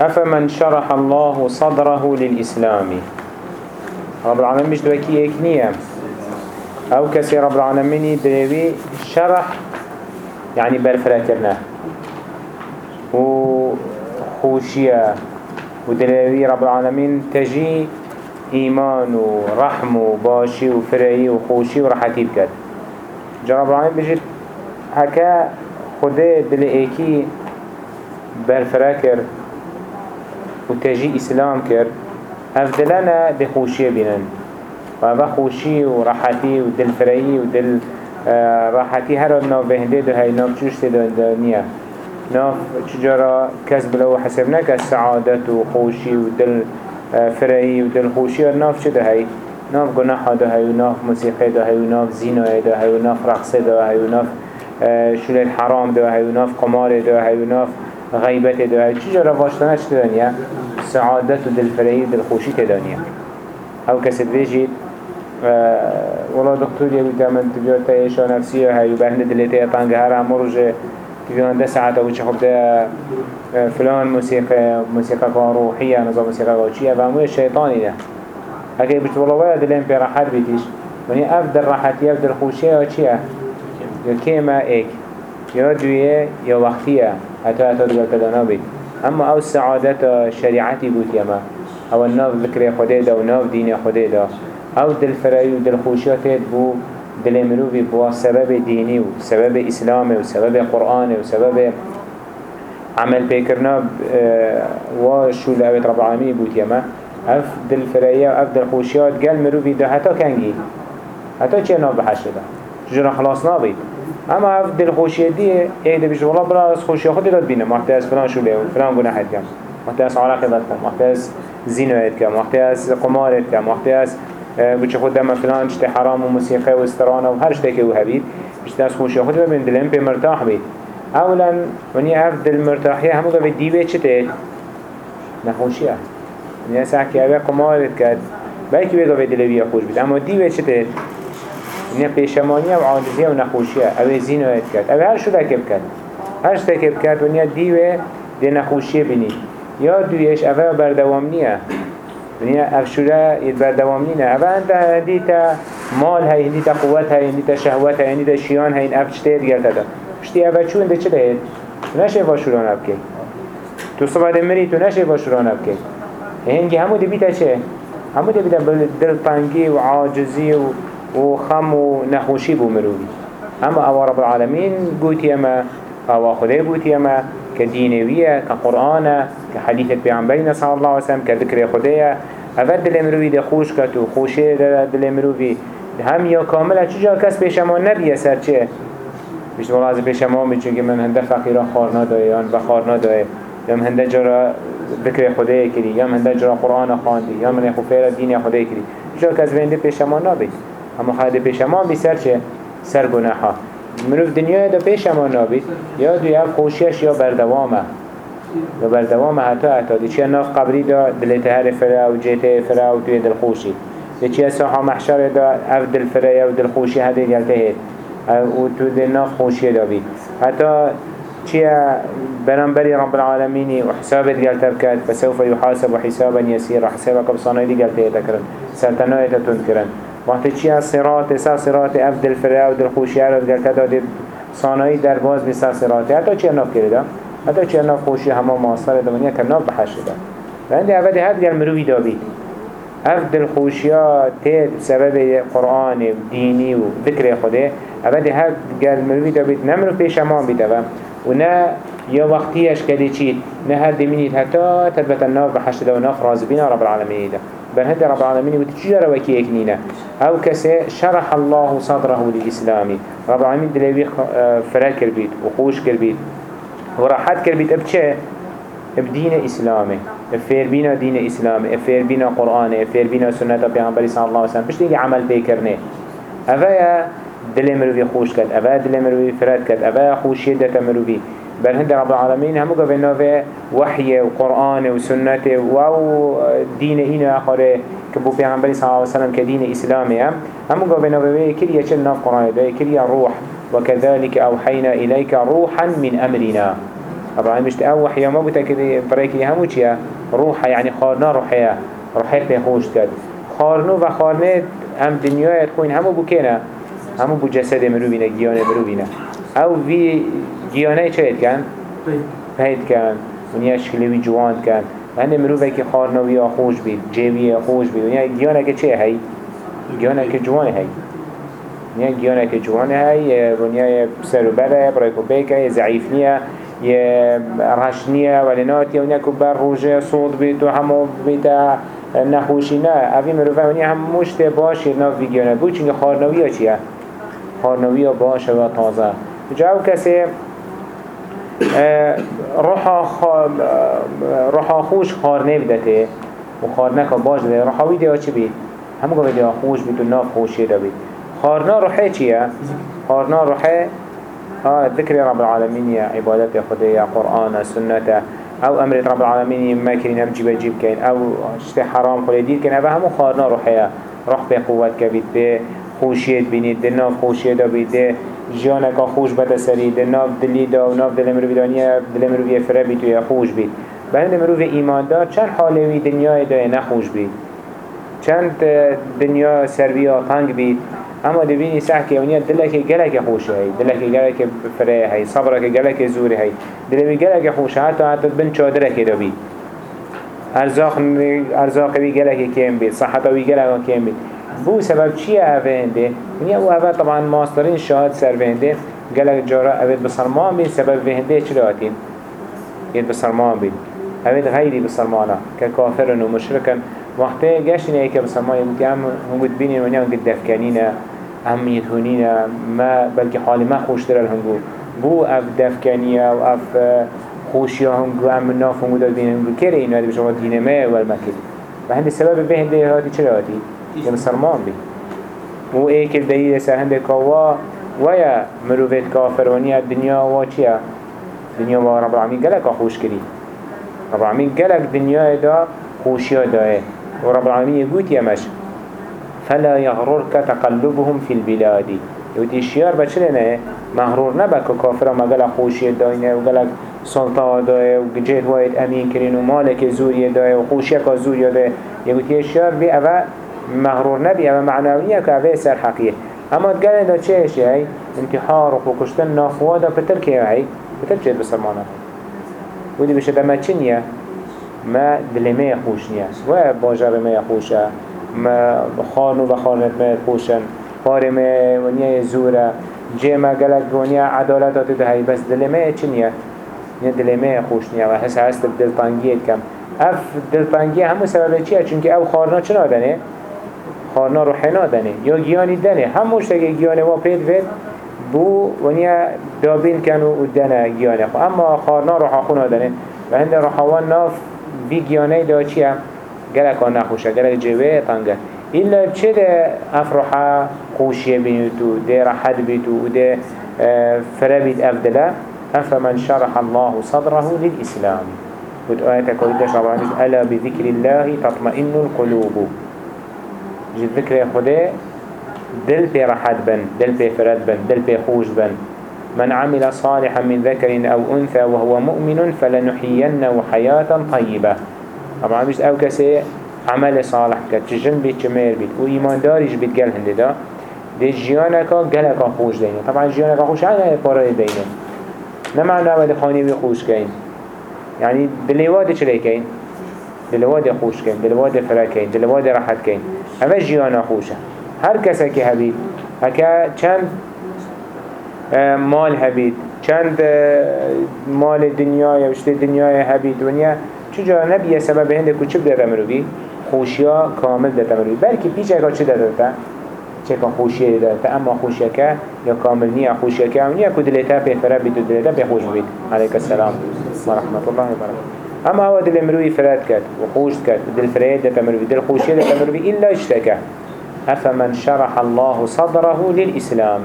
أفمن شرح الله صدره للإسلام؟ رب العالمين مش دوكي إيك نية. أو كسي رب العالمين دلوي شرح يعني برفرا وخوشية ودلوي رب العالمين تجي إيمان ورحم وباشي وفرعي وخوشي ورحتي بكت. جرب العالمين بجد هكا خده دل إيكي كر وتجي إسلام كر أفضلنا دي خوشية بينن وهذا خوشي ورحتي ودل فرعي ودل آه، راحتي هر ناف بهنده ده هاي ناف چوش تده نيا ناف چجارا كسب لو حسبنا كالسعادة وخوشي ودل آه، فرعي ودل خوشي ناف چه ده هاي ناف گناح ده هاي وناف موسيقى ده هاي وناف زينة ده هاي وناف رقص ده هاي وناف آه، شلال حرام ده هاي وناف قمار ده هاي وناف غيبت ده هاي چجارا واشتنا چه دنيا سعادة ودل فرعي ودل خوشي تدنيا أو كسب بيجي ولا دكتور يبي تعمل تبيو تايشة نفسية هاي وبهند دلتي طنجة هر مرج تبيو عند ساعة أو شيء خبدا فلان موسيقى موسيقى روحية نظام موسيقى روحية فهمو الشيطاني ده. هكي بيت والله ويا دلين في راحات بيتيش وني أفضل راحتي أفضل خوشية وشيا يا كيما إيك يا دوية يا أتدقى كدانا بيت أما أو السعادة شريعتي بوت يما أو الناف ذكر خده ده وناف دين خده ده أو دل فرعي و دل خوشيات بو دل مروفي بوا سبب ديني و سبب إسلامي و سبب قرآني و سبب عمل بيكرنا و شو لأبت رب العالمين بوت يما أف دل فرعي و أف دل خوشيات قال مروفي ده حتى كنجي حتى چه ناب بحشت ده جرا خلاص نابيد اما اف دل خوشيات دي إيه ده بيش والله برا از خوشيات خود داد بينا محتاز فلان شو ليه فلان گناحت كم محتاز عراقي داد كم محتاز زينوات كم محتاز قمارت كم محتاز بچه خود دم فلان چته حرام و موسیقی و استرانه و هر شته که أو هبید بچه از خوشی خود ببین. دلم پی مرتاح بید. اولا ونی اف دل مرتاحیه همو گوه دیوه چته نخوشیه ونی که اوه قمارت کرد بلکه بگوه دلویه خوش بید. اما دیوه چته نه پیشمانی و عاجزی و نخوشیه او زینایت کرد اوه هر شده که بکرد هر شده که بکرد و نیا دیوه دی نخوشیه بینی. یا دویش اوه بردوام نیه. نیا او شده اید بردوام نیه. اوه انت هندی تا مال های هندی تا قوت های هندی تا شهوت های هندی تا شیان های او چطه دیگر دا پشتی اوه چون ده چه تو نشه واشوران ابکی تو صبح دمری تو نشه واشوران ابکی هنگی همو دیتا چه؟ همو دل دلپنگی و عاجزی و و خم و نخوشی بو مروی أما أو رب العالمین گوتی أما أو خدا گوتی أما كدينوية كقرآن كحديث بيعنبين صلى الله عليه وسلم كذكر خدايا أفد دل مروي ده خوش كتو خوشه ده دل مروي هم يا كاملة چجا كس بيشمان نبيه سر چه؟ بيشت والله از بيشمان بي چونك من هنده فقيرا خارنا دايه يان بخارنا دايه یا من هنده جرا ذكر خدايا كري یا من هنده جرا قرآن خاندي یا من خفير دين خدايا كري چجا كس بينده بيشمان نبيه اما خواهد بيشمان بي سر چه؟ سر گناحا مروف دنیا دا پیش اما نابید یا دوی اف خوشیش یا بردوامه یا بردوامه حتی حتی. دی چیه ناف قبری دا دلیت هر فرا و جیت فرا و توی دل خوشی. دی چیه ساحا محشر دا اف دل فرا یا دل خوشی هده گلته هید. و تو دل ناف خوشی دا بید. حتی چیه برنبري رب العالمين وحسابت قال تبكت فسوف يحاسب حسابا يسيرا حسابك بصاني دي قال تيتكرن سلطنوية تنكرن وقت چی صراط سر صراط اف دل فرا و دل خوشی رو دل کتا دل صانایی در باز بی سر صراط. حتی چی ناف کرده حتی چی ناف خوشی همه ماستر دمانیه که ناف بحش شده لانده اول هد گل مروی دابید. اف دل تید بسبب قرآن و دینی و ذکر خوده اول هد گل مروی دابید نمرو پیش أمان بیده و نه یا وقتیش کدی چید نه هر دمینید حتی تدبت الناف بحش ده و ناف رازبین رب العالمین ده بل هدى رب العالمين وتجار وكي اكنينا أو كسي شرح الله صدره للإسلام. رب العالمين دلوي فرا كربيت وخوش كربيت وراحات كربيت. ابچه بدين إسلامي. افير بينا دين إسلامي. افير بينا قرآن افير بينا سنة پیغمبر صلى الله عليه وسلم. بش تيجي عمل بيكرنه أفايا دل مروي خوش كد أفايا دل مروي فراد كد أفايا خوش يدك مروي. بل هند رب العالمين همو قبلنا في وحي وقرآن وسنة و دين إنا آخره كبو پیغمبر صلى الله عليه وسلم كدين إسلامي هم همو قبلنا في كل يشل ناف قرآن ده كل روح. وكذلك أوحينا إليك روحا من أمرنا. رب العالمين مشت أو وحيا ما بوتا كده بريكي همو چيا روحا يعني خارنا روحيا روحي بيخوش كد خارنو و خارنه هم دنيا تكون همو بو كينا همو بو جسد مرو بينا أو في جيانه چه كان؟ پید کن ونیا شکلوی جوان کن هنده مروفه که خارنوی خوش بید جیوی خوش بید. ونیا گیانه که چه هی؟ گیانه که جوان هی. ونیا گیانه که جوان هی ونیا سر و بره برای که بیکه ضعیف نیه یه رش نیه ولی ناتیه ونیا که بر روژه صوت بید و همو بید نخوشی نه. اوی مروفه ونیا هم مشت باشی ناف گیانه. بود چونکه خارنوی ها چیه؟ خارنوی ها باشه و تازه. جاو کسی؟ روحا روحا خوش خار نبدته و خار نکا باش ده روحاوی ده چی بید؟ همه گوه ده خوش بید و ناف خوشی ده بید. خارنا روحه چیه؟ خارنا روحه آه ذكر رب العالمين يا عبادت خدا يا قرآن سنة أو أمر رب العالمين ما كرين هم جيب جيب كين أو اشت حرام خلي دير كين أو همو خارنا روحيا روح بقوة كبيت به خوشيت بينيت دناف خوشيت بيت جیانه که خوش بده سری ده ناف دلی دا و ناف دل مروی دانیه دل مروی فره بی توی خوش بید بند مروی ایمان دار چند حالوی دنیای دای نخوش بید چند دنیا سرویا تنگ بید اما دبینی که اونیا دلک گلک خوشه هی دلک گلک فره هی صبرک گلک زوری هی دلوی گلک خوشه حتی حتی بن که دو بید ارزاق ارزاق بی گلک کم بید صحت بی گلک کم بید بو سبب چیه اوینده؟ ونیا أو اول طبعا ماسترین شاهد سر وینده. گلک جارا اوید بسرمان بید سبب وینده چی لاتین؟ ید بسرمان بید اوید غیری بسرمانا که کافرن و مشرکن وقتی گشتین ای که بسرمان یبود هم بود بینین ونیا هم دفکنینه هم یدهونینه ما بلکه حالی ما خوشتر الهنگو بو اف دفکنیه و اف خوشیا هنگو هم ناف هنگو داد بینن هنگو کره اینو بشما دینه ما اول مکد و هنده سبب بهنده هاتی چرا هاتی؟ يا مسلمان بي و ايك الدليل سهند كوا ويا مروفيت كافر ونيا الدنيا وچيا دنيا و رب العالمين قالك خوش كري رب العالمين قالك دنيا دا خوشيا دا ورب العالمين يقول يمش فلا يغررك تقلبهم في البلاد. يوتي الشيار بچلنا مغرور نبك كافر ما قالك خوشيا داينه وقالك سلطان دايه وجهد وايد امين كرين ومالك زوري دايه وخوشيك زوري دايه يقول الشيار بي أبا مغرور نبي اما معنوية كأفه سر حقية اما تقال دا چهش هاي انتحار و کشتن نافوادا بتر که هاي بتر چهد بسرمانا ودي بشه دما چنية ما دلمه خوش نية و باجر ما خوشه. ما خانو و خانت ما خوشن. پار ما ونيا زوره. جه ما قلق ونيا عدالتات ده هاي بس دلمه چنية نيا دلمه خوش نية و حس هست دلتانگیت کم. اف دلتانگی همو سبب چیه؟ چونکه أو خارنا چنا دنه؟ خارنا رو حنا دنه یا گیانی دنه هموش تگه گیانه و پید وید بو ونیا دابین کن و دنه گیانه اما خارنا رو حاخونا دنه و هنده رو حوان ناف بی گیانه دا چیه؟ گلک آن نخوشه. گلک جوه تنگه إلا بچه ده أفرحة خوشية بينتو ده راحت بيتو وده فربيت أفدلا أفمن شرح الله صدره للإسلام. وتآية كويدة شرعانيش ألا بذكر الله تطمئن القلوب. جد ذكر خدا دل بي راحت بن دل بي فرد بن دل بي خوش بن. من عمل صالحا من ذكر أو أنثى وهو مؤمن فلنحيينه حياة طيبة. طبعا مش أو كسي عمل صالح كد جن بيت جميل بيت. و إيمان داريش بيت قال هنده دا. دي جيانكا قلقا خوش دينه. طبعا جيانكا خوش عنا يبارا دينه. نمعنا ودي خاني بخوش كين يعني دليواد چلي كين دلواد خوش كين دلواد فرا كين دلواد راحت كين اما جيانا خوشه هر کسی که هبید هکا چند مال هبید چند مال دنیا یا وشت دنیا هبید ونیا چجا نبیه سبب هنده که چه بده مروی خوشیا کامل ده مروی بلکه پیچه اگه چه داده چه که خوشیه داده اما خوشیه که یا کامل نیا خوشیه که نیا که دلتا پیفره بید و دلتا پیخوش بید. علیک السلام ورحمت الله وبرکاته اما هو دل مروي فراد كات وخوش كات دل فراد دل مروي دل خوشي دل مروي إلا اشتكى. أفمن شرح الله صدره للإسلام؟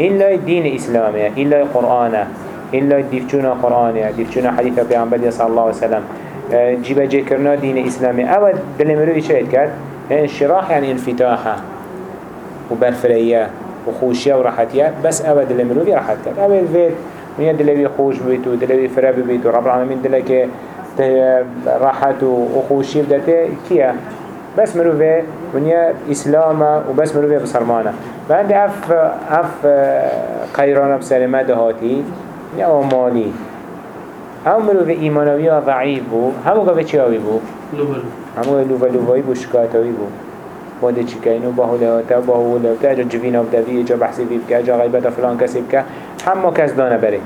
إلا دين إسلامي إلا قرآن إلا ديفچونا قرآن ديفچونا حديث بيعنبال صلى الله عليه وسلم. جيبا جيكرنا دين إسلامي. أول دل مروي شايد كات؟ انشراح يعني انفتاحة وبرفرية وخوشية وراحتية. بس أول دل مروي راحت كات. أول فيد ونیا دلوی خوش بید و دلوی فره بید و رب العالمین دلک راحت و خوشی بدته کیه بس مروفه ونیا اسلام و بس مروفه بسرمانه هنده اف أف قیران بسلمه دهاتی یا مالی هم مروفه ایمانوی و ضعیف بو. همو گفه چی آوی بو؟ همو لوفا لوفایی بو شکایتوی بو. باده چی که اینو با هلاتا با هلاتا اجا جوینا بدوی اجا بحثی بی بکه اجا غیبت فلان کسی بکه. همه کس دانه بره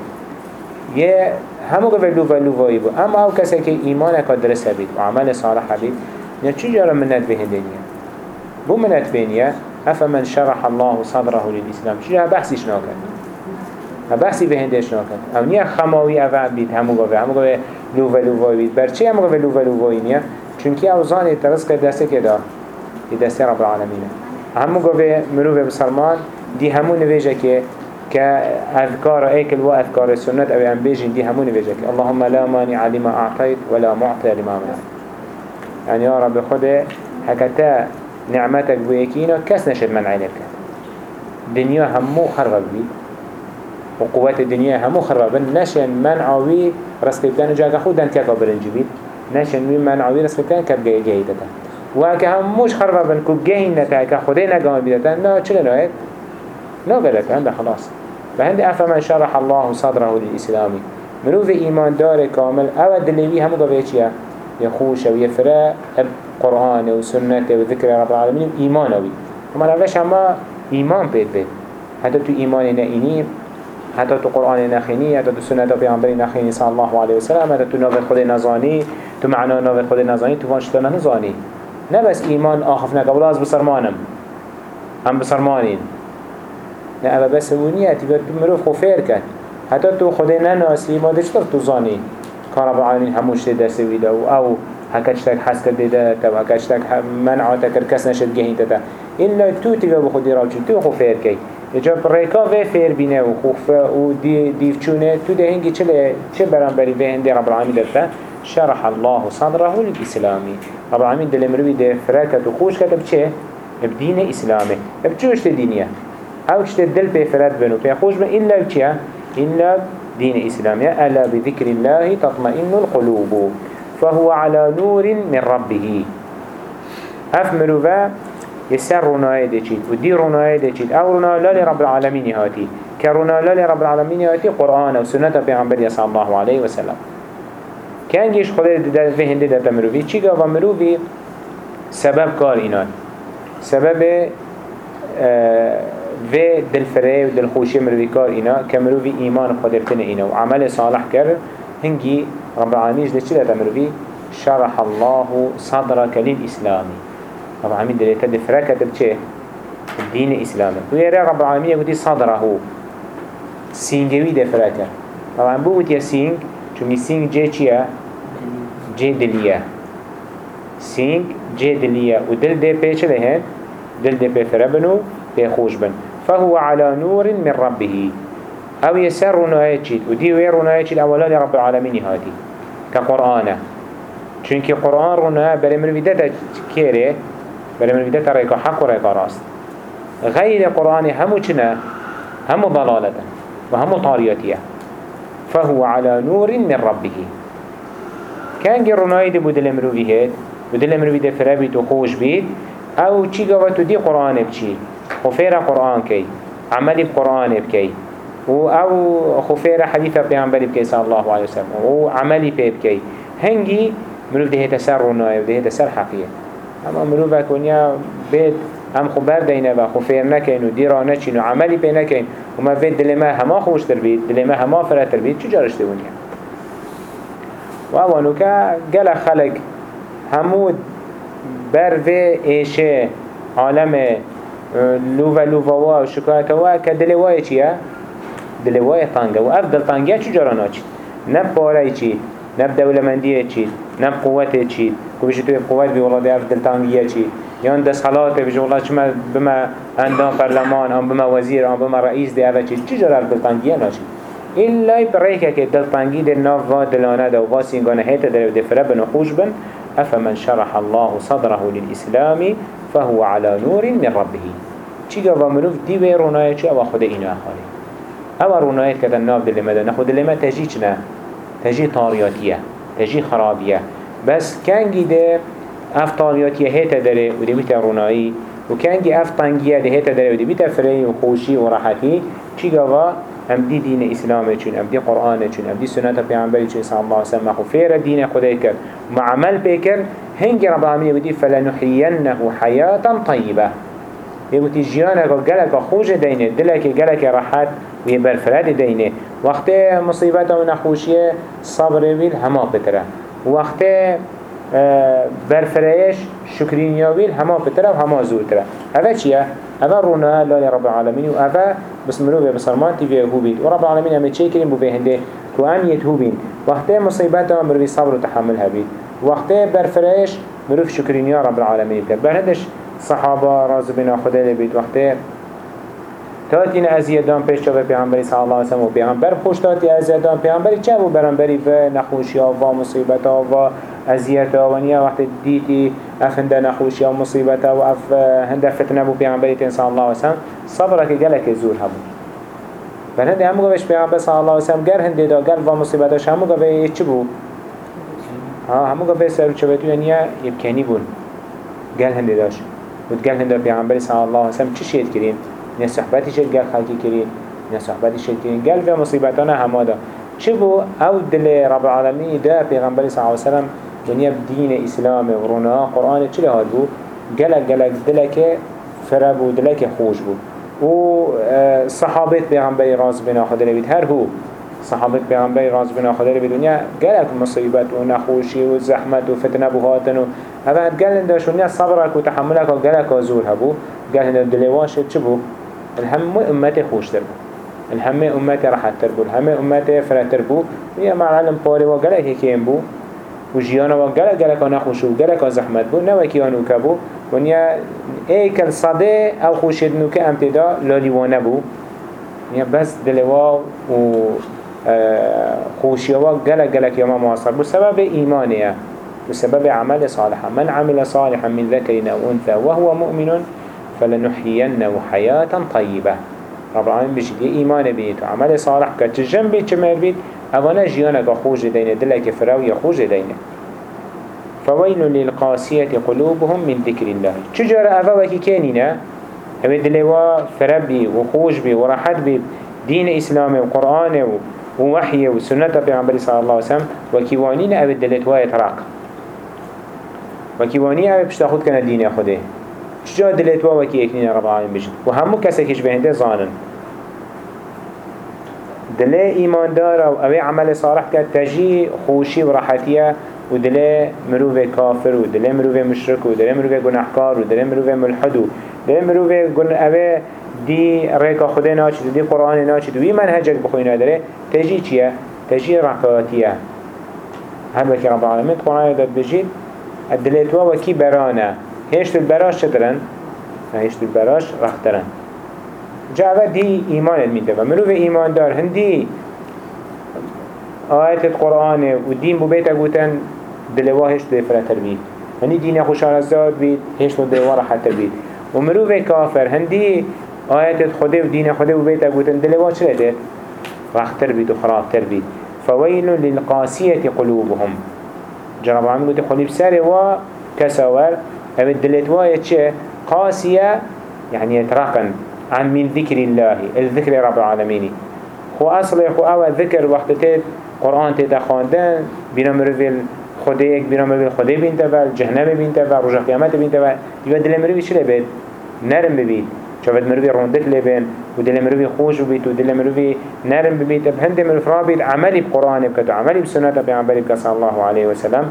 یه همو گفه لوفا لوفایی بو اما آو کسی که ایمان اکا درسته بید و عمل صالح بید نه چی جارا منت به هندینیه بو منت بینیه افمن شرح الله صدره للإسلام. چی جا بحثیش ناکن؟ بحثی به هندش ناکن. أو نیا خماوی اوه بید. همو گفه همو گفه لوفا لوفایی بید. برچه همو گفه لوفا لوفایی نیه؟ چونکه أو زاني ترزق دسته که دا دسته رب العالمين همو قوه مروفه بسلمان دي همو نویجه که كأذكار ايكل وأذكار السنة أو أنبيجين دي همون بيجك اللهم لا مانع لما أعطيت ولا معطي لما منعت. يعني يا رب خده هكتا نعمتك بيكينا كس نشد من عينك دنيا همو خرب بي. وقوات الدنيا همو خرب نشن منعوي رسل بتانو جاك خود دانتيا قبرنجي بيت نشن من منعوي رسل بتانو كب جيدتا وهكا هموش خرب كو جهين نتا. خده نقام بيدتا نا چلا نا بلك عنده خلاص. فهند أفمن شرح الله صدره للإسلام. منو في إيمان دار كامل أو دلوي هم قوي چيا يخوش ويفرا القرآن وسنة وذكر رب العالمين إيمان أوي. وما نفش هما إيمان بيت بيت. حتى تو إيمان نائني حتى تو قرآن نخيني حتى تو سنة بيعنبري نخيني صلى الله عليه وسلم حتى تو نوفت خود نزاني تو معنا نوفت خود نزاني تو فانشتنا نزاني نبس إيمان آخفنا قبل از بسرمانم. هم بسرمانين نه اوه بس ونیه تیبر تو مروف خو فیر کن حتی تو خود نناسی ما چطور تو زانی. کار رب العالمین هموش ده دسته ویده و أو هکچتک حس کرده ده تا و هکچتک منعاته کر کس نشد گهین تا ایلا تو تیبر بخودی راو چون تو خو فیر کی. جا ریکا و فیر بینه و خوف و دیف چونه. تو ده هنگی چه چه برانبری به هنده رب العالمین دفته شرح الله صدره للإسلامي رب العالمين دل مروي ده فرقة وخوش كتب چه؟ بدين إسلامي بچوش دينية أو چت دل بنو. بيخوش بن إلا بچيا إلا دين إسلامية ألا بذكر الله تطمئن القلوب. فهو على نور من ربه. هف مروفا يسر رناية ديشيت. ودي رناية ديشيت. أو رناية لا لرب العالمين هاتي. كرناية لا لرب العالمين هاتي قرآن وسنة بيغمبر صلى الله عليه وسلم. كان جيش خلال في هندي داتا مروفي چي قاوا مروفي سبب كار إنان سبب آه في دل فري و دل خوشي مروي كار إنا كمروي إيمان قدرتنا إنا. وعمل صالح كر هنجي رب العالمين جل چلا تمروي شرح الله صدرك للإسلامي رب العالمين دل يتد فركة بچه الدين الإسلامي ويرى رب العالمين يقول صدره. سينجوي دل فركة طبعا بو يا سينج چونكي سينج جي چيا جي دليا سينج جي دليا ودل دي بيچه لهن دل دي بفربنو بيخوش بن. فهو على نور من ربه. أو يسر رناية جيد ودي وير رناية جيد اولا لرب العالمين هاتي كقرآن چونك قرآن رناية بل من بدأت كيري بل من بدأت ريكا حق وريكا راست. غير قرآن همو چنا همو ضلالة وهمو طارياتية. فهو على نور من ربه. كان جي رناية دي بدل مروفي هيد بدل مروفي دي فرابي خوش بيد أو چي قواتو دي قرآن بچي خفير قرآن كي عملي بقرآن بكي. و أو خفير حديث بيعنبري بكي صلى الله عليه وسلم. و عملي بي بكي. هنجي ده تسر رناية وده تسر حقية أما مروف اكونيا بيت هم خبر دينا و خفير نكين و ديرا نچين و عملي بي نكين. و ما بيت دلما هما خوش تربيت دلما هما فرا تربيت چو جارش دونيا و اوانو که گل خلق همود بر و ایشه عالم لوفا لوفا وا شکایت وا که دل وای چیه؟ دل وای طنگه و اف دل طنگه چو جرانا چید؟ نب پاره چید نب دولمندیه چید نب قوت چید که بشه قوت بی والله اف دل چید یان دست خلاته بشه والله چما بما اندام پرلمان هم بما وزیر هم بما رئیس ده اوه چید چی جرا اف دل طنگیه ناشید این لای بریکه که دل طنگی در ناف و دلانه ده و واسینگانه هیت در دفره بن و خوش بن. أفمن شرح الله صدره للإسلام فهو على نور من ربه. چی گفت مروف دی وی رونای چی أو خود اینو اخاری أو رونایت کتن ناف دل ما ده نخو دل ما تجی چنه تجی طاریاتیه تجی خرابیه بس کنگی ده اف طاریاتیه هیتا داره و ده بیت رونایی و کنگی اف طنگیه ده هیتا داره و ده بیت فری و خوشی و راحتی چی گوا هم دی دین اسلام چون هم دی قرآن چون هم دی سنت پیامبری چون صلی الله علیه و فیر دین خدای کرد. معمل بکر هنگی رب العالمین ودی فلنحینه حیاتا طیبه. يقولي جيانا قلقك خوش دينه دلك قلقك راحت ويبرفرد دينه وقت مصيبته ونخوشيه صبر ويل هما بتره. وقت برفريش شكرين يويل هما بتره وهما زوتره هذا چيه؟ هذا رونا لله رب العالمين وهذا بسمنوه بسرمان تيفيه هو بيت ورب العالمين هم چه كريم بوه هنده كو آن يتهوبين وقت مصيبته مروي صبر وتحملها بيت وقت برفريش مروف شكرين يا رب العالمين برهدش صحابه راز بنا خدا لبيت وقته تاتين ازيدان پیش چاوه پیغمبری صلی اللہ علیہ وسلم و پیغمبر خوش تاتی ازیدان پیغمبری چه بو برنبری و نخوشی و مصیبت و ازیت و نیا وقت دیتی اف هنده نخوشی و مصیبت و اف هنده فتنه بو پیغمبری تین صلی اللہ علیہ وسلم صبره که گلک زور هبو بل هنده همو گوش پیغمبر صلی اللہ علیہ وسلم گر هنده دا گر و مصیبتش همو گوه چه بو؟ ها همو گوه سر و چوبتو نیا یبکنی بون. گل هنده داشت. وتقال هنده پیغمبر صلی الله علیه وسلم شید کرین؟ نه صحبتی شد گل خلقی کرین. نه صحبتی شد کرین. گل و مصیبتانه همه دا. چه بو؟ أو دل رب العالمین دا پیغمبر صلی الله علیه وسلم دنیا دین اسلام و رونا. قرآن چه لحاد بو؟ گلک گلک دلک فرب و دلک خوش بو. و صحابت پیغمبر راز بنا لبید هر هو صحابت پیغمبر راز بنا خدا لبید دنیا گلک مصیبت و نخوشی و زحمت و فتنه بو هاتن و هذا قال إن شونيا صبرك وتحملك وقالك وزور هبو. قال إن دلواش تشبو الهم أمتي خوش تربو الهم أمتي راح تربو الهم أمتي فرا تربو هي مع العلم بوري وقالك كيم بو. وجيانا وقالك قالك أنا خوش وقالك زحمت بو. نوكي أنو كبو ونيا ايك الصدي أو خوشدنو كأمتدا لاليوانا بو. نيا بس دلوا و خوشيوا قالك قالك يوم مواصل بو سبب إيمانيه بسبب عمل صالحا من عمل صالحا من ذكر أو أنثى وهو مؤمن فلنحيينه حياة طيبة رب العالمين بجد إيمان بيت وعمل صالح كتجن بيت كمال بيت أولا جيانك خوش دين دلك فراوي خوش دين فويل للقاسية قلوبهم من ذكر الله. شجر أفوكي كاننا أبي دلوا فربي وخوش بي ورحت بي دين إسلامي وقرآن ووحي وسنة بيعنبري صلى الله عليه وسلم. وكيوانين أبي دلتوا يتراق وكيواني اوه بشتا خود كان دين خوده. چجا دلت وكي اكنين رب العالمين بجد و همو كسكش بهنده ظانن دله ایمان دار و اوه عمل صالح كد تجي خوشي و راحتيه و دله مروف كافر و دله مروف مشرك و دله مروف گناهكار و دله مروف ملحد و دله مروف اوه دي ريكا خده ناچد دي قرآن ناچد وي منهجك بخوينا داره تجي چيه؟ تجي رحكاتيه هل بكي رب العالمين قرآن داد بجيد الدليت وكي برانا. هيشت البراش شدرن هيشت البراش رخترن جاء دي إيمان الميتبا مروف إيمان دار. هندي آيات القرآن والدين ببيتا قوتن دلوا هيشت فراتر بيت هندي دين خوشان الزاد بيت هيشت دلوا رحتر بيت ومروف كافر هندي آيات خده ودين خده ببيتا قوتن دلوا چلده رختر بيت وخرابتر بيت فويل للقاسية قلوبهم. جناب عمي قلت خليب ساري و كسوار هم الدلت وايه چه؟ قاسية يعني يترقن عن من ذكر الله الذكر رب العالمين خو أصل خو أول ذكر وقت تيت قرآن تيت خاندن بنا مروفيل خديك بنا مروفيل خدي بين تفل جهنم بين تفل رجع تفل يبقى دل مروفي شو لبيت نرم ببيت شافت مروفي روندت لبين ودل مروفي خوش ببيت ودل مروفي نرم ببيت. بهند مروف رابط عملي بقرآن بكت عملي بسنة بيعنبالي بك صلى الله عليه وسلم.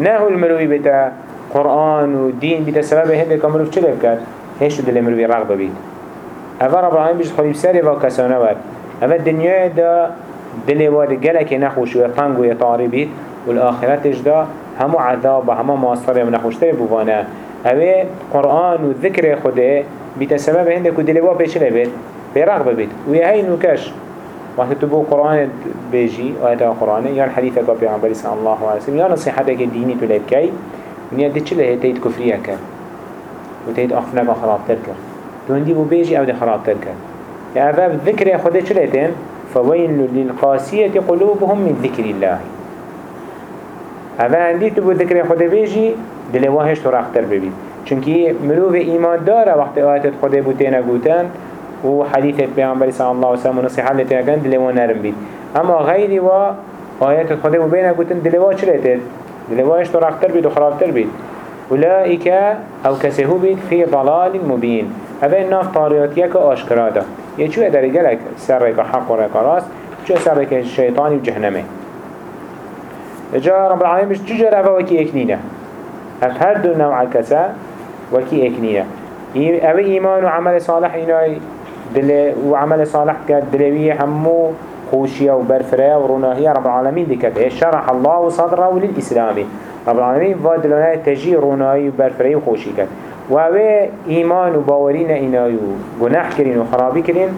نهو المروفي بتا قرآن ودين بتا سبب هندك مروف چلي بكت؟ هشو دل مروفي رغبة بيت. أفا رب العالمين بيش خليب ساري وكسانه ور أفا الدنيا دا دل واد جلك نخوش ويطنق ويطاري بيت والآخرتش دا همو عذاب همو مواصر ونخوشتر بوانا اوه قرآن و ذکر خوده بیت سبب هنده که دلوا پیش لبید بیرغ ببید و یه هی نوکش وقتی تو بو قرآن بیجی آیت قرآن یا الحدیث اگه پیغمبری صلی الله علیه وسلم یا نصیحت اگه دینی تو لب کی ونیا دی چله هتید کفریه کرد و تید اخفنه با خرابتر کرد. تو هندی بو بیجی أو دی خرابتر کرد. هذا الذكر خده چلتين فويل للقاسية قلوبهم من ذكر الله. هذا عندي تبو ذكر خده بيجي دلواهش تو رختر ببید چونكي مروف ایمان داره وقت آیت خده بوتين گوتن و حديث پیامبر صلی الله علیه و سلم نصیحت لتن کن دلوا نرم بید. اما غیری و آیت خده بوتين گوتن دلوا چلتين دلواهش تو رختر بید و خرابتر بید. أولئك أو كسهو بيت في ضلال مبين هذا الناف طارياتيك أشكرادا يشو أدري قالك سرك حق ورك راس شو سرك الشيطان وجهنمه جاء رب العالمين مش تجر أفا وكي إكنينة أفهر دو نوع كسا وكي إكنينة أبي إيمان وعمل صالح إناي دل وعمل صالح كدلوية همو خوشية وبرفرية ورناهية رب العالمين دي كده شرح الله صدره للإسلامي رب العالمين واد لنا تجي روناي وبرفري وخوشي كد وهو إيمان وباورين إنايو جناح كرين وخرابي كرين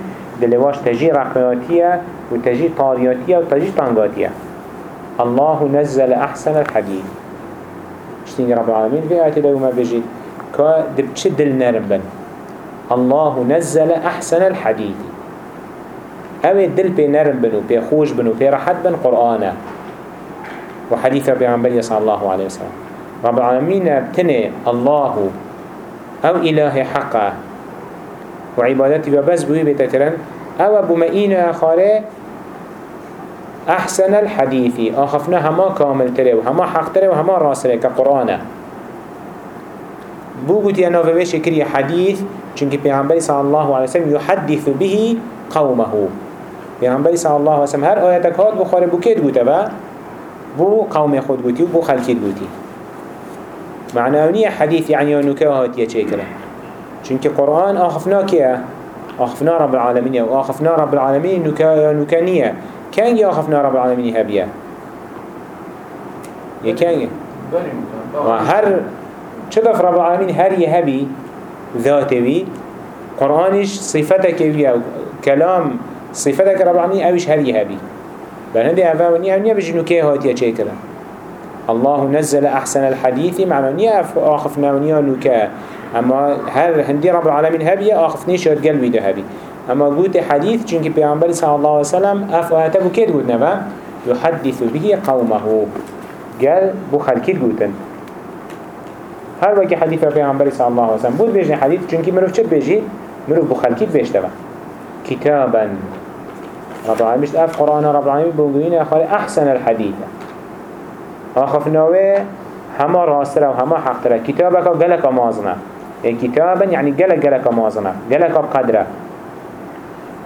دلواش تجي رقياتية وتجي طارياتية وتجي طنقاتية الله نزل أحسن الحديث. اشتيني رب العالمين في آيات لو ما بجيت كا دبتشد النربن الله نزل أحسن الحديث أو الدل بي نربن وبي خوش بن وبي رحت بن قرآنه وحديث بيعنبري صلى الله عليه وسلم. رب العالمين ابتني الله أو إله حقا وعبادتي ببس بوي بتكرن أو أبو مئين أحسن الحديث. آخفنا هما كامل تري وهما حق تري وهما راس تري كقرآن. بو قلت أنه في شكري حديث چونك بيعنبري صلى الله عليه وسلم يحدث به قومه. بيعنبري صلى الله عليه وسلم هر آياتك هاد بخاري بكيت قلت بو قوم خود بوتي وبو خلقيت بوتي معنى حديث يعني ونكا هاتية چيكرا چونك قرآن آخفنا كيا آخفنا رب العالمين وآخفنا رب العالمين نكا نكا كان يآخفنا رب العالمين هبيا. يكان هر چدف رب العالمين هر يهبي ذاتي قرآنش صفتك كلام صفتك رب العالمين اوش هر يهبي بل هندي أفا ونيا ونيا بجنو كي هاتيا چه كلا الله نزل أحسن الحديث معنى ونيا آخفنا ونيا نوكا أما هل هندي رب العالمين هبيا آخفني شاد قلبي ده هبي أما قلت حديث چونك بيعنبري صلى الله عليه وسلم أف آتبو كيد قلت نفا يحدث به قومه. قال بو خلقيت قلتن هر وكي حديث بيعنبري صلى الله عليه وسلم بود بيجن حديث چونك مروف چد بيجي مروف بو خلقيت بيشتبا كتابا رب العالمين مش أف قرآن رب العالمين بونجوين أخوي أحسن الحديث آخف نوى هما راسترا وهما حقترا كتابك قلق مازنا كتابا يعني قلق قلق مازنا قلق بقدره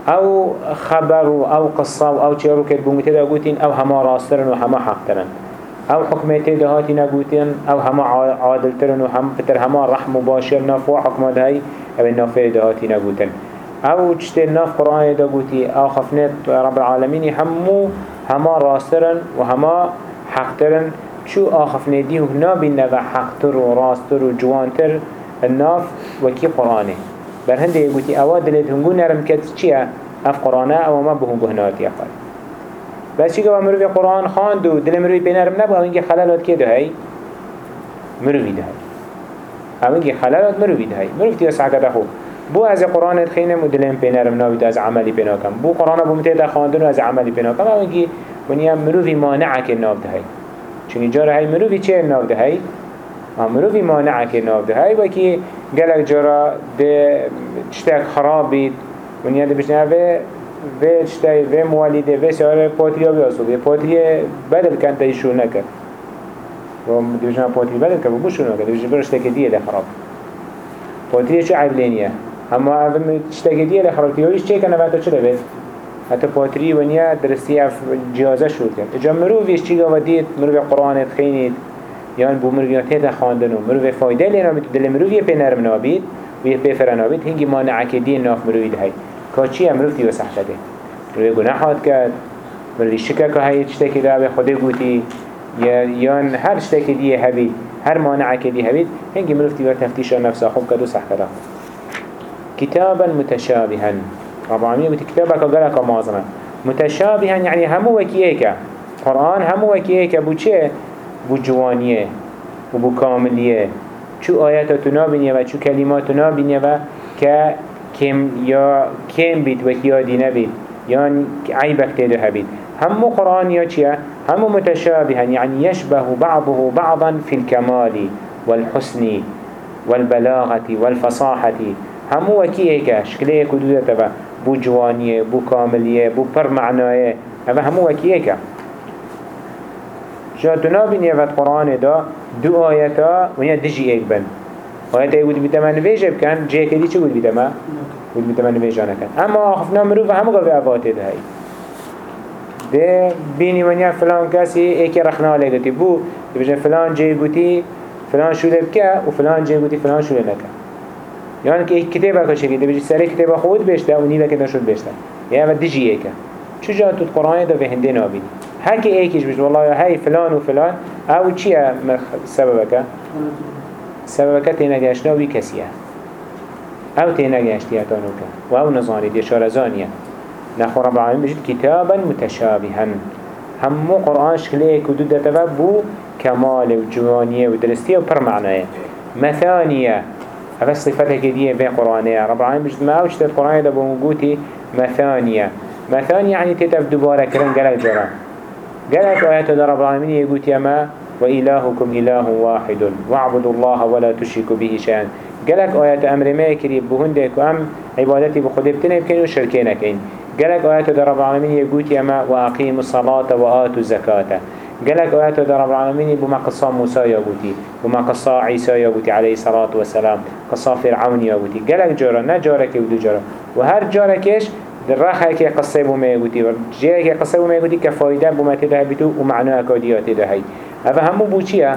أو خبر أو قصة أو چيرو كت بونجو تدا قوتين أو هما راسترن وهما حقترن. أو حكمتي دهاتي نقوتين أو هما عادلترن وهم فتر هما رحم مباشر نفو حكمت هاي أو النافر دهاتي نقوتين أو چشتر ناف قرآن دا گوتی أو خفنت رب العالمین همو هما راسترن و هما حقترن. شو آخفنه دي و نابين نغا حقتر و راستر و جوانتر الناف وكي قرآنه. بر هنده يقولي اوا دلت هنگو نرم كت چيه اف قرآنه أو ما بهنگو هناتي أقل بس چيكا مروفي قرآن خاندو دل مروفي بنرم نبو أو انجي خلالات كده هاي مروفي ده هاي أو انجي خلالات مروفي ده هاي مروفي تيسا كده خوب بو از قرآن خینم و دلم پینرم ناوید از عملی پیناکم بو قرآن بو متید خواندن و از عملی پیناکم اما اینکه ونیا مروفی مانعه که ناو دهی چون جارا های مروفی چه ناو دهی مروفی مانعه که ناو دهی و که گلک جارا ده چتک خراب بید ونیا ده بشنه و و چتای و موالیده و سیاره پاتریا بیاسو به پاتری بدل کن تایشون نکرد و دیوژن پاتری بدل کرد و بوشون نکرد دیوژن برش تکدیه ده خراب پاتری چه عیب لینیه اما اول تشتگیدی لخرابتی هایش چه کنه بعد چه بید حتی پاتری و نیا درستی اف جیازه شد کن اجا مروفیش چی گاوا دید مروف قرآن خینید یان بو مروفیات خواندن و مروف فایده لینا بید دل مروفی پی نرم نابید و یه پی فرا نابید. هنگی مانع کدی ناف مروفی ده هی که چی هم مروفی و صحته مروفی گناحات کرد. مروفی شکر که هایی چتکی ده به خوده گوتی. یان هر چتکی دیه هبید هر مانع کدی هبید هنگی مروفی و تفتیش نفسه خوب کد و صحته كتابا متشابها. رب العالمين كتابك قالك مازنا متشابها يعني همو وكيئك قرآن همو وكيئك بو چه بو جوانيه وبو كامليه چو آيات تنابينيه و چو كلمات تنابينيه و ك كم يا كم بيت وكيا دي نبيت يعني عيبك تيده هبيت هم قرآن يا چيا هم متشابها يعني يشبه بعضه بعضا في الكمال والحسن والبلاغة والفصاحة. هم وكي هيك شكله كدودة تبا بو جوانيه بو كامليه بو پر معناه هذا هم وكي جا نبینی نابین قرآن دا دو آیتا ونیا دجی ایک بن. آیتا ای بود بیتا من ویج بکن جه کدی چه بود بیتا من؟ بود من ویج اما آخفنا رو همه گاوی به ده دهی. ده بینی ونیا فلان کسی ایکی رخنا لگتی بو بجه فلان جه گویی فلان شده بکه و فلان جه گویی فلان شده نکه. یعنی که یک کتاب که شکیده بجی سر کتاب خود بشته و نیوه که نشد بشته. یعنی دیجیه که چجا تو قرآن دا به هنده نابینی؟ هكي ايكيش بيش. والله هاي فلان وفلان. أو چية سببك؟ سببك تينجاشنا وي كسية. أو تينجاشتيا تانوك و نظاني دي شارزانية نخو رب العالمين بجد كتابا متشابها. همو قرآن شكله كدود دتبه بو كمال وجوانية ودرستية وبر معناه مثانية. هذا صفتها كدية في قرآنية. رب العالمين بجد ما اوشت القرآن ده بموجوتي مثانية. مثانية يعني تتف دوباره كرن قلق جران قالت آيات رب العالمين يقول يما وإلهكم إله واحد واعبدوا الله ولا تشركوا به شيئا. قالك آيات أمر ما يكري بهندك أم عبادتي بخده بتنه بكين وشركينك إن. قالك آيات رب العالمين يقول يما وأقيموا الصلاة وآتوا الزكاة. قالك آيات رب العالمين بما قصى موسى يقولي بما قصى عيسى يقولي عليه الصلاة والسلام قصى فرعون يقولي قالك جارة نجارك يودو جارة وهر جاركش در رخ هکی قصه بو میگوتی و جه هکی قصه بو میگوتی که فایده بو متده بیتو و بو چیه؟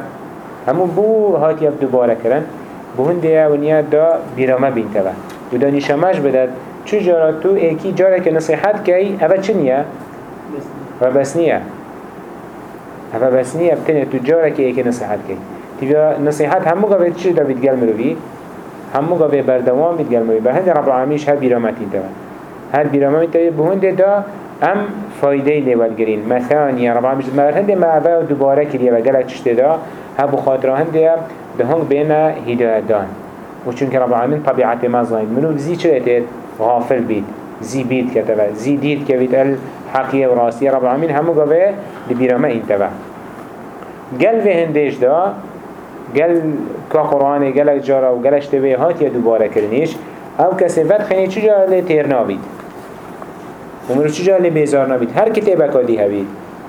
همو بو هاتی اب دوباره کرن بو هنده و نیا دا بیرامه بین تبه و دا نیشمش بدد چو جارا تو ایکی جاره که نصیحت کی اوه چه نیه؟ و بس نیه اوه بس نیه بتنه تو جاره که ایکی نصیحت کی تیویا نصیحت همو گوه چی دا بیدگل؟ همو گوه بردوام بیدگل مروی هنده رب العالمیش هر بیرامتین تبه هر بیرامه تایی بهنده دا ام فایده لیول گرین. مثلا رب العالمین بجد مگر هنده معوه دوباره کریه و گلک چشته دا هبو خاطره هنده ده هنگ بین هدایت دان و چونکه رب العالمین طبیعت ما زاید. منو زی چه غافل بید. زی بید كتبه زی دید که بید الحقیه و راسیه رب العالمین همو گوه لبیرامه انتبه گل به هندش دا گل که قرآن گلک جارا و گلش تبه هات یا دوباره کرنیش. أو کسی ود خینی چجا لی تیر نابید مؤمن چجا لی بیزار نبید؟ هر کتابه کلی هبید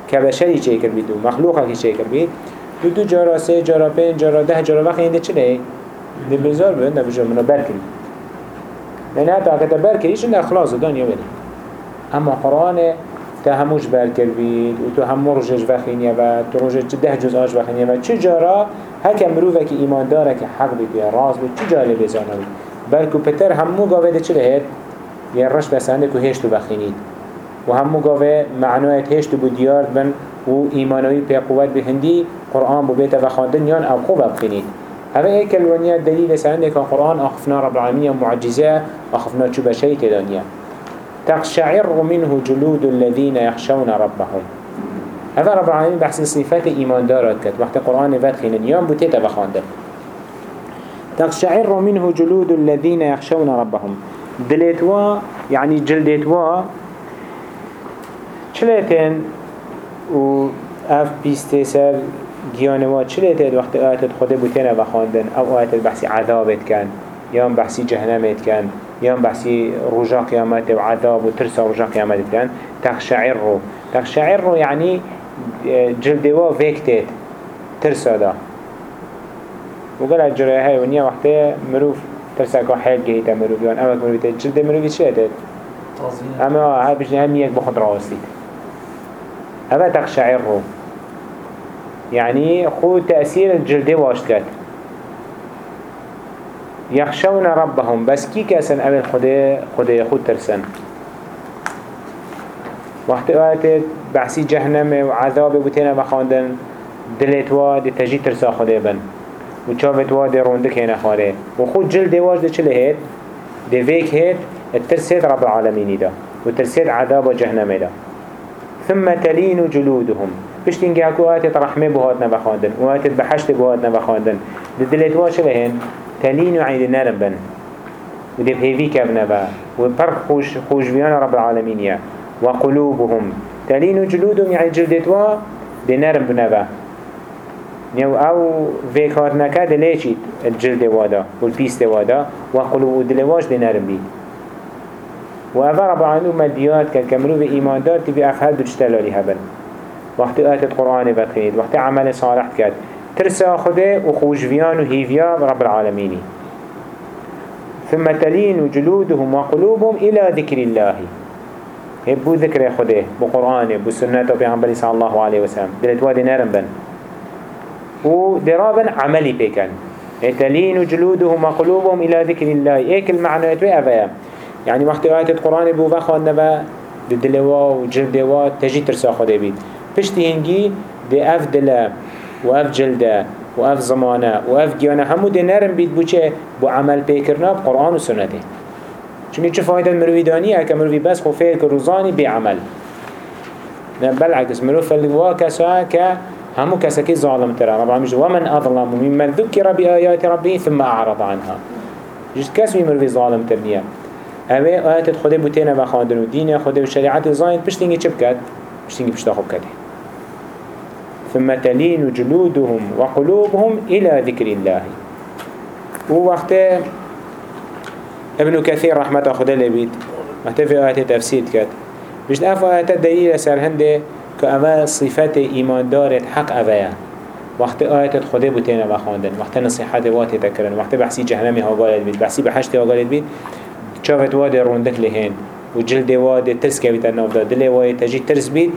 که بشری چه کر بید و که چه کر بید دو دو جارا سه جارا پین جارا ده جارا وقت اینده چه یعنی نه؟ ده بیزار بود نبیشه منو برکن لأن حتى كتب بركريش إنه اخلاص دانیا منه اما قرآن تهموش بركر بيد وتهمو رجج بخينيا و ترجج ده جزءاش بخينيا و چجارا که ایمان داره که حق بید يا راز بيد چجارا بیزار نبید؟ بلكو پتر همو قابده چل هيد یه رش بسنده که هشتو بخینید. و همو گاوه معنویت هشتو بو دیار بن و ایمانوی پی قوت به هندی قرآن بو بیتا و خاندن یان أو خوب بخینید. هذا هيك الونيا دليل سعندك القرآن أخفنا رب العالمين معجزة أخفنا شو بشيء تدنيا تقشعر منه جلود الذين يخشون ربهم. هذا رب العالمين بحث صفات إيمان دارت كت وقت القرآن فاتخين اليوم بتيتا بخاندن تقشعر منه جلود الذين يخشون ربهم. دلتوا يعني جلدتوا چلتن و اف بیسته سر گیانوا چلتن وقت آیت خود بوتین و خواندن أو آیت بحث عذابت کن یا بحثی جهنمت کن یا بحثی رجا قیامت و عذاب و ترس رجا قیامت کن تقشعر رو تقشعر رو يعني جلدوا فيكتت ترسا دا وقال هاي ونيا وقته مروف ترسا كا حيل جهيتا مروف يان أمك مروف جلد مروف چه هتت؟ اما هاي بجنه هم يك بخد راسي هذا تقشعره يعني خو تأثير الجلد واشتكت يخشون ربهم. بس كي كاسن أمن خده خده خود ترسن. وقت وقت بحثي جهنم وعذاب بوتينا بخاندن دلت واد تجي ترسا خده بن. وچاوت واد روندك هنا خاره وخود جلد واش ده چله هيد ده ويك هيد الترسيت رب العالمين ده وترسيت عذاب جهنم ده ثم تلين جلودهم. بشتين جاكو آتت رحمة بهاتنا بخاندن وآتت بحشت بهاتنا بخاندن دلت واش لهن تلين عين نرم بن. ودي بهيفي كابنبا وبر خوش خوش بيانا رب العالمين يا وقلوبهم تلين جلودهم يعني جلدتوا دي نرم بنبا نيو أو فيكار نكاد ليشيت الجلد وادا والبيست وادا وقلوب دلواش دي نرم بيت وأفا رب العالمين مديات كان كمرو في إيمان دار تبي أفهد بجتلالي هبل وقت آيات القرآن بخيد وقت عمل صالح كات ترسى خده وخوشفيان وهيفيا رب العالمين ثم تلين جلودهم وقلوبهم إلى ذكر الله هبو ذكر خده بقرآن بسنة بيعنبري صلى الله عليه وسلم دلت وادي نرم بن ودرابا عملي بيكن تلين جلودهم وقلوبهم إلى ذكر الله. إيك المعنى يتوي أفايا يعني وقت آية القرآن بو وخوان نبا دلوا وجلدوا تجي ترسى خده بيت پشتی هنگی دی اف دل و اف جلده و اف زمانه و اف گیانه همو دی نرم بید بو چه؟ بو عمل پیکرنا قرآن و سنته. چونی چه فایده مروی دانیه که مروی بس خو فکر روزانی بی عمل. بالعكس مروف فلوا كسا ك همو كسكي ظالم ترى. رب العالمين ومن أظلم ممن ذكر بآيات ربه ثم أعرض عنها. جد كسوي مروي ظالم ترنيا أوه آيات خده بوتينا بخاندن ودين خده وشريعات زاين. پشتينگي چه بكت پشتينگي پشتا خوب كده ثم تلين جلودهم وقلوبهم إلى ذكر الله. ووقت ابن كثير رحمة خدا لبيت وقت في آيات تفسير كات بجد أف آيات دليل سر هنده كأما صفات إيمان دار حق أفيا وقت آيات خدا بتينا بخاندن وقت نصيحات واتي تكرن وقت بحسي جهنمي ها قالت بيت بحسي بحشت ها قالت بيت شافت وادي روندك لهين وجلد وادي ترس كويت الناف دا دل وادي تجي ترس بيت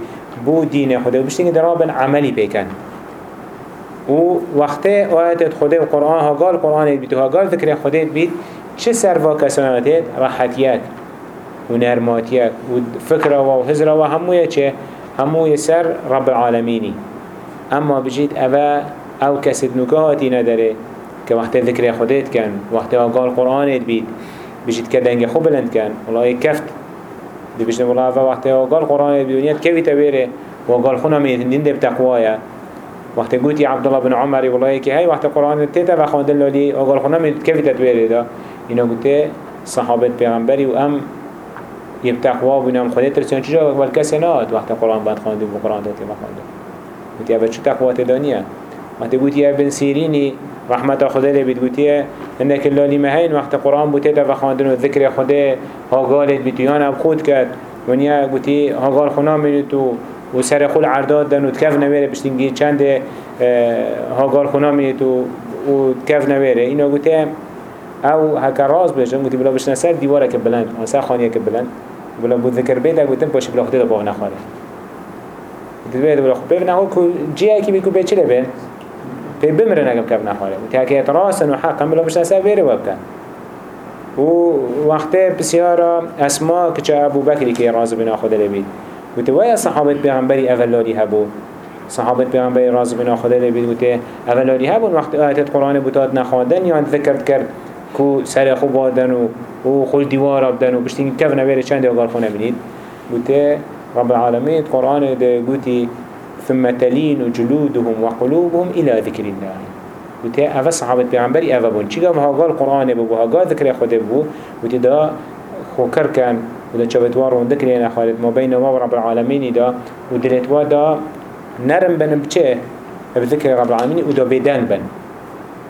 بو دين خدا وبشتنگ درابن عملي بيكن و وقت آيات خدا و قرآن ها قال قرآن بيت و ها قال ذكر خدا بيت چه سروا کساناتت راحتیک و نرماتیک و فکر و هزر و هموی چه؟ هموی سر رب العالمینی. اما بجید اوه أو کسید نکاهاتی نداره که وقت ذکر خودت کن وقت قال قرآنت بید. بجید که دنگ خوب کن. والله کفت. دی بجید والله اوه وقت قال قرآنت بید کفی تبیره و قال خونا میتندین دی بتقوایا وقت قلت يا عبد الله بن عمر والله كي هاي وقت القرآن تيتا فخوان لي وقال خنا من كيف تتويري ده إنه قلت صحابة پیغمبری و ام يبتقوا بنام خدای ترسیان چجا والکسنات وقت القرآن بعد خواندی و قرآن تاتی ما خواندی قلت اوه چه تقوى تدانیه وقت قلت يا ابن سيريني رحمة خدا لبيت قلت انك اللالي مهين وقت القرآن بوتيتا فخواندن و ذكر خدا ها قالت بيتيان اب خود كد ونیا قلت ها قال خنا ميلتو و سر خول عرداد دن و تکف نویره بشتینگی چند ها قال خنا ميلتو و تکف نویره. اینا قلت أو هكا راز بجم قلت بلا بشنا سر ديوارة كبلند سر خانية كبلند بلا بود ذكر بيتا قلت باش بلا خدي باغ نخاره قلت بيتا بلا خدي نخاره كو جيه كي بيكو بيت چله بين بي بمرن اگم كب نخاره قلت هكا راسن و حقا بلا بشنا سر بيره وابكن و وقت بسیارا اسما که ابو بکری که راز بنا خدا لبید قلت ويا صحابت پیغمبری اولادی هبو. صحابت پیغمبری راز بنا خدا لبید قلت اولادی هبو وقت آیت قرآن بوتاد نخواندن یا ذکرت کرد. کو سر خوب آدن و و خل دیوار آبدن و بشتین کف نبیره چند اگر خونه بینید. بوده رب العالمین قرآن ده گوتی ثم تلين جلودهم وقلوبهم إلى ذكر الله. بوده اوه صحابت پیغمبری اوه بون. چیگه ها قال قرآن بو ها قال ذکر خود بو بوده دا خوکر کن وده چوتوار رون ذکر یعنی خالد. ما بین ما رب العالمین دا. و دلتوا دا نرم بن بچه بذكر رب العالمين ودا بدن بن.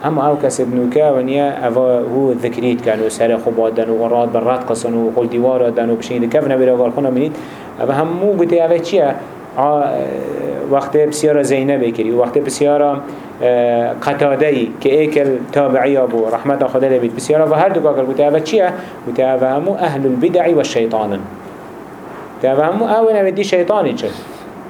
هم أو کس ابنوکا ونیا اوا هو ذکریت کن و سر خوبات دن و راد بر راد قصن و قل دیوار دن و بشین کف نبیر اول خونا منید اوا همو گوته اوه چیه وقت بسیار زینبه کری وقت بسیار قطاده ای که ایکل تابعی ابو رحمت خدا لبید بسیار و هر دو کاکل گوته اوه چیه گوته اوه همو أهل البدع و الشیطانن گوته اوه همو اوه نوه دی شیطانی چن.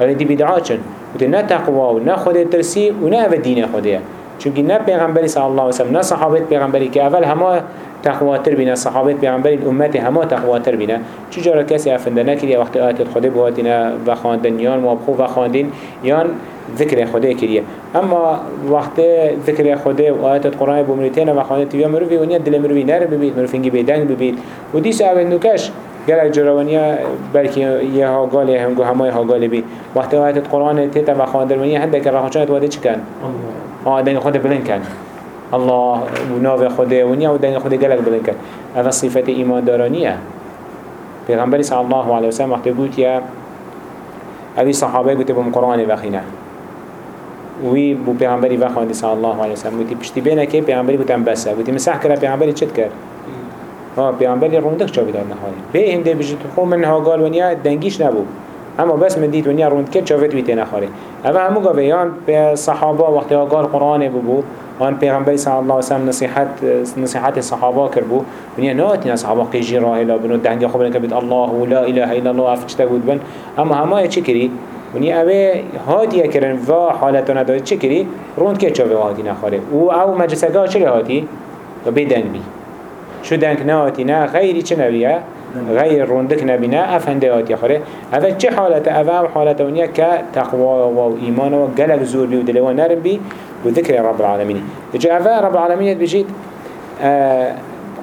ولی دی بدعا چن. گوته نه تقوا و نه خود ترسی و نه اوه دین خوده چونکی نه پیغمبری صلی الله علیه و سلم نه صحابت پیغمبری که اول همه تقواتر بینه صحابت پیغمبری الامت همه تقواتر بینه. چجورا کسی افنده نکریه وقت آیت خدا بواتینا و خواندن یان موابخو و خواندین یان ذکر خدا کریه. اما وقت ذکر خدا و آیت قرآن بومریتین و خواندن تیویا مروفی و دل مروفی نر ببید مروفینگی بیدنگ ببید و دیس اول نوکش گلک جراوانیا بلکه یه ها گاله هم گو همه ها گاله بید وقت آیت قرآن تیتا و نیه هنده که رخانچانت واده چکن؟ آه دنگ خود بلند کن الله وناف خده ونيا ودنگ خده گلک بلند کرد. اول صفت ایمان دارانیه پیغمبری صلی الله علیه وسلم وقتی گوت یا اوی صحابه گوته بم قرآن وخینه وی بو پیغمبری وخواندی صلی الله علیه وسلم گوتی پشتی بینه که پیغمبری گوتم بسه گوتی مسح کرد. پیغمبری چت کرد؟ ها پیغمبری روندک چا بیدار نهایی به هنده بجید خو من ها قال ونیا دنگیش نبود. اما بس من دید ونیا روند کرد چاوت بیتی نخواره اما همو گاوه یان به صحابه وقتی قال قرآن ببو آن پیغمبر صلی الله علیه و سلم نصیحت نصیحت صحابه کرد بو ونیا ناتی صحابه قیجی راه الا بنو دنگ خوب نکبید الله و لا اله الا الله افچتا بود بن. اما همه چی کری؟ ونیا اوه هاتی کرن و حالتو نداری چی کری؟ روند که چاوه هاتی نخواره و أو مجلسگاه چلی هاتی؟ و بدنگ بی شو دنگ نهاتی نه غیری چه نبیه غير روندك نبينا أفهنده آتي خره هذا چه حالة أفهم حالة ونيا كتقوى وإيمان وقلق زور بي ودلوان نرم بي وذكر رب العالمين جاء أفا رب العالمين بجيت آه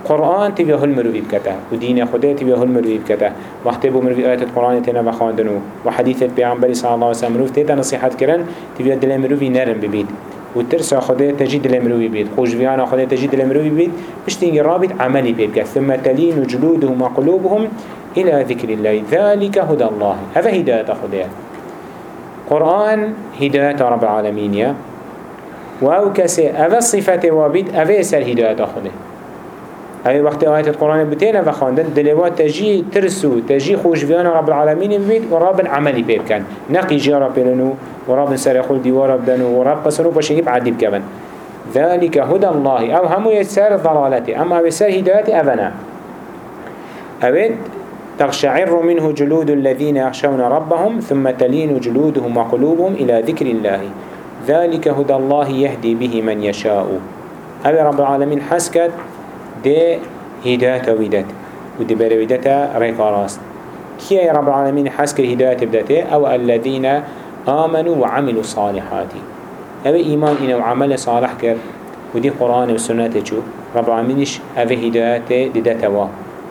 قرآن تبيه المروي بكته ودين خدا تبيه المروي بكته وقت بو مروي آيات القرآن تنا بخاندنو وحديث البيعنبري صلى الله عليه وسلم مروف تيتا نصيحة كرن تبيه دل مروي نرم وترسى خدا تجد المروي بيت. خوش فيانا خدا تجد المروي بيت بشتين رابط عملي بيت ثم تلين جلودهم وقلوبهم إلى ذكر الله. ذلك هدى الله. هذا هداية خدا قرآن هداية رب العالمين يا. وأو كسي أذا الصفة وابد أذا سر هداية خدا هاي وقت آيات القرآن بتينا وخاندن دلوات تجي ترسو تجي خوش فيانا رب العالمين بيت ورب عملي بيت كان. نقي جارة بلنو ورب سر خل ديوار بدنو ورب قصرو بشيب عديب كبن. ذلك هدى الله أو همو يسار ضلالته أما يسار هدايته أبنا. أبد تقشعر منه جلود الذين يخشون ربهم ثم تلين جلودهم وقلوبهم إلى ذكر الله. ذلك هدى الله يهدي به من يشاء. أبي رب العالمين حسكت دي هداية ويدت ودي برويدتا ريكا راست. كي رب العالمين حسك الهداية بدته أو الذين آمنوا وعملوا صالحات أو إيمان إنه وعمل صالح كر. ودي قرآن وسنة شو رب العالمينش أو هداية ددتوا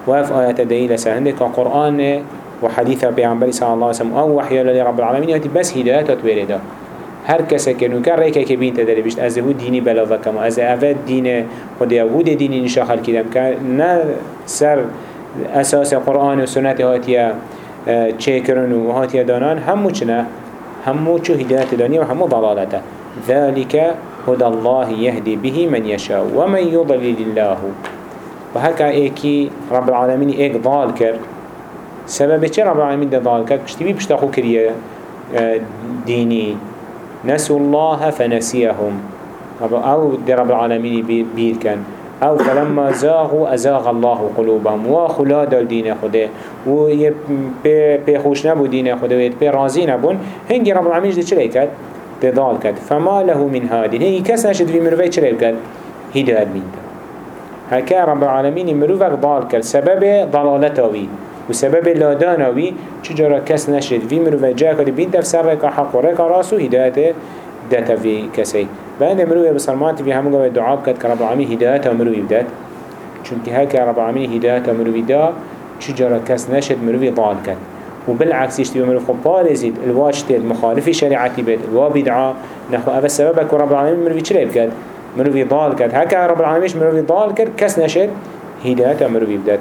وف آيات دليل سهندك قرآن وحديث بيعنبري صلى الله عليه وسلم. أو وحي لرب العالمين. يأتي بس هداية تتويرده هر کسی که نوکر ریکه که بین تدری بیشت از أو دینی بلاوه کم. از أو دین خود أو دینی نشاخل کردم که نه سر أساس قرآن و سنت هاتیه چه کرن و هاتیه دانان همو چنه همو چو هدایت دانی و همو ضلالته. ذلك هدى الله يهدي به من يشاء ومن يضلل الله. وهكا ايكي رب العالمين ايك ضال كر سبب چه رب العالمين ده ضال كر بشتبي بشتاخو كريه ديني نسوا الله فنسيهم. أو دي رب العالمين بير كان. أو فلما زاغوا أزاغ الله قلوبهم. وخلا دال دين خده و بيخوش نبو دين خده ويت برازي نبون. هنگي رب العالمين جدي چلي كد تضال كد فما له من هادي هنگي كس نشد في مروفي چلي كد هداية بين هكا رب العالمين مروفك ضال كد سبب ضلالتوي وسبب لادانوي چجورا كس نشد. في مروفي جا كد بين تفسر ركا حق وركا راسو هداية داتا في كسي بعد مروي بسرمات في همو قوي دعاء بكت كرب العالمين هداية مروي بدات چونك هكا رب العالمين هداية مروي دا چجورا كس نشد مروي ضال كد وبالعكس يشتي بمرو خب بارزيد الواج تيد مخالف شريعتي بيت الوا بدعا. نحو أفا السبب رب العالمين مروي چلي بكد مروي ضال كد هكا رب العالمين مروي ضال كد كس نشد هداية مروي بدات